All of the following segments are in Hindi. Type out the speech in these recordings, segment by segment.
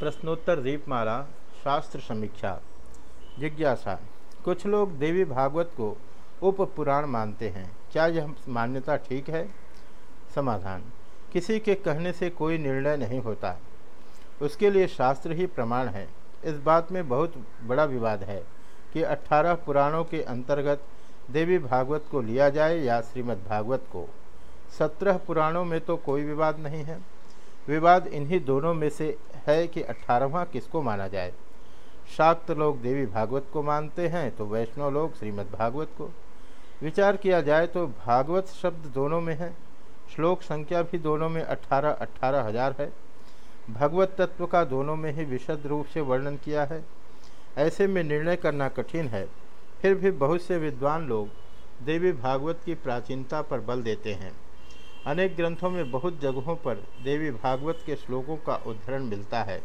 प्रश्नोत्तर दीपमाला, शास्त्र समीक्षा, जिज्ञासा। कुछ लोग देवी भागवत को उप पुराण मानते हैं। क्या यह मान्यता ठीक है? समाधान। किसी के कहने से कोई निर्णय नहीं होता। उसके लिए शास्त्र ही प्रमाण है। इस बात में बहुत बड़ा विवाद है कि अठारह पुराणों के अंतर्गत देवी भागवत को लिया जाए या श्रीमद् भागवत को। सत्रह पुराणों में तो कोई विवाद नहीं है। विवाद इन्हीं दोनों में से है कि अठारहवा किसको माना जाए? शाक्त लोग देवी भागवत को मानते हैं तो वैष्णव लोग श्रीमद् भागवत को। विचार किया जाए तो भागवत शब्द दोनों में है। श्लोक संख्या भी दोनों में अठारह अट्ठारह हज़ार है। भगवत तत्व का दोनों में ही विशद रूप से वर्णन किया है। ऐसे में निर्णय करना कठिन है। फिर भी बहुत से विद्वान लोग देवी भागवत की प्राचीनता पर बल देते हैं। अनेक ग्रंथों में बहुत जगहों पर देवी भागवत के श्लोकों का उद्धरण मिलता है।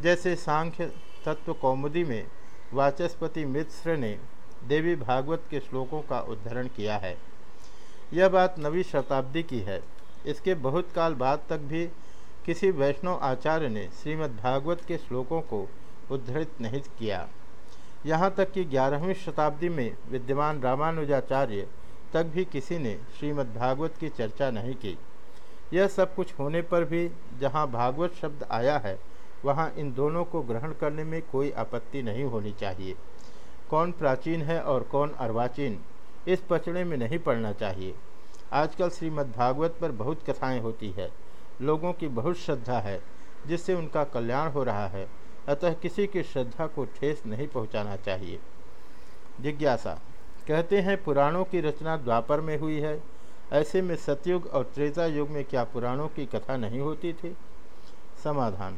जैसे सांख्य तत्व कौमुदी में वाचस्पति मिश्र ने देवी भागवत के श्लोकों का उद्धरण किया है। यह बात नवी शताब्दी की है। इसके बहुत काल बाद तक भी किसी वैष्णव आचार्य ने श्रीमद् भागवत के श्लोकों को उद्धृत नहीं किया। यहाँ तक कि ग्यारहवीं शताब्दी में विद्यमान रामानुजाचार्य तक भी किसी ने श्रीमद् भागवत की चर्चा नहीं की। यह सब कुछ होने पर भी जहाँ भागवत शब्द आया है, वहाँ इन दोनों को ग्रहण करने में कोई आपत्ति नहीं होनी चाहिए। कौन प्राचीन है और कौन अर्वाचीन, इस पचड़े में नहीं पड़ना चाहिए। आजकल श्रीमद् भागवत पर बहुत कथाएँ होती है। लोगों की बहुत श्रद्धा है, जिससे उनका कल्याण हो रहा है। अतः किसी की श्रद्धा को ठेस नहीं पहुंचाना चाहिए। जिज्ञासा कहते हैं, पुराणों की रचना द्वापर में हुई है। ऐसे में सतयुग और त्रेता युग में क्या पुराणों की कथा नहीं होती थी? समाधान।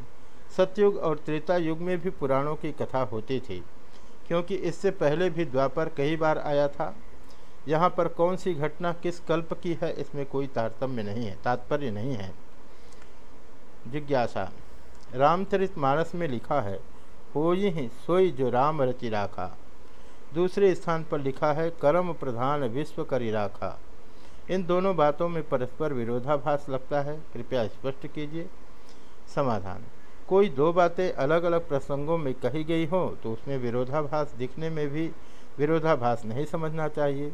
सतयुग और त्रेता युग में भी पुराणों की कथा होती थी, क्योंकि इससे पहले भी द्वापर कई बार आया था। यहाँ पर कौन सी घटना किस कल्प की है, इसमें कोई तारतम्य नहीं है, तात्पर्य नहीं है। जिज्ञासा। रामचरित मानस में लिखा है हो ही सोई जो राम रचि राखा। दूसरे स्थान पर लिखा है, कर्म प्रधान विश्व करी राखा। इन दोनों बातों में परस्पर विरोधाभास लगता है। कृपया स्पष्ट कीजिए। समाधान। कोई दो बातें अलग अलग प्रसंगों में कही गई हो तो उसमें विरोधाभास दिखने में भी विरोधाभास नहीं समझना चाहिए।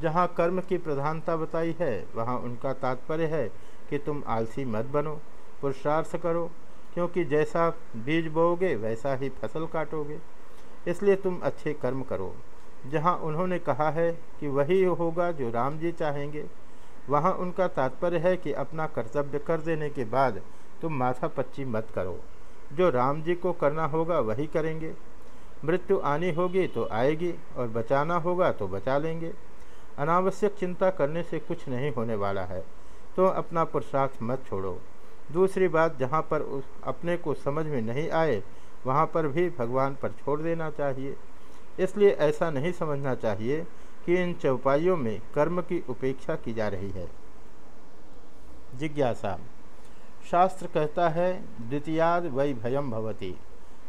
जहाँ कर्म की प्रधानता बताई है, वहाँ उनका तात्पर्य है कि तुम आलसी मत बनो, पुरुषार्थ करो, क्योंकि जैसा बीज बोओगे, वैसा ही फ़सल काटोगे। इसलिए तुम अच्छे कर्म करो। जहाँ उन्होंने कहा है कि वही होगा जो राम जी चाहेंगे, वहाँ उनका तात्पर्य है कि अपना कर्तव्य कर देने के बाद तुम माथा पच्ची मत करो। जो राम जी को करना होगा वही करेंगे। मृत्यु आनी होगी तो आएगी और बचाना होगा तो बचा लेंगे। अनावश्यक चिंता करने से कुछ नहीं होने वाला है। तो अपना पुरुषार्थ मत छोड़ो। दूसरी बात, जहाँ पर उस अपने को समझ में नहीं आए वहाँ पर भी भगवान पर छोड़ देना चाहिए। इसलिए ऐसा नहीं समझना चाहिए कि इन चौपाइयों में कर्म की उपेक्षा की जा रही है। जिज्ञासा। शास्त्र कहता है, द्वितीयाद वै भयम भवती।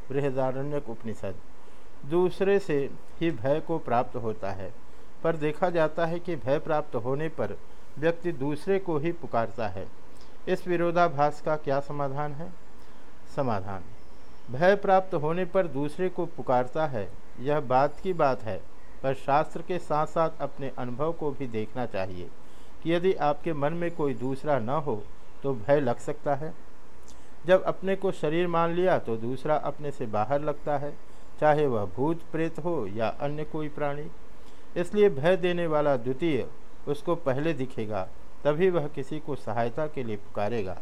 बृहदारण्यक उपनिषद। दूसरे से ही भय को प्राप्त होता है, पर देखा जाता है कि भय प्राप्त होने पर व्यक्ति दूसरे को ही पुकारता है। इस विरोधाभास का क्या समाधान है? समाधान। भय प्राप्त होने पर दूसरे को पुकारता है। यह बात की बात है, पर शास्त्र के साथ साथ अपने अनुभव को भी देखना चाहिए कि यदि आपके मन में कोई दूसरा न हो तो भय लग सकता है। जब अपने को शरीर मान लिया तो दूसरा अपने से बाहर लगता है, चाहे वह भूत, प्रेत हो या अन्य कोई प्राणी। इसलिए भय देने वाला द्वितीय, उसको पहले दिखेगा, तभी वह किसी को सहायता के लिए पुकारेगा।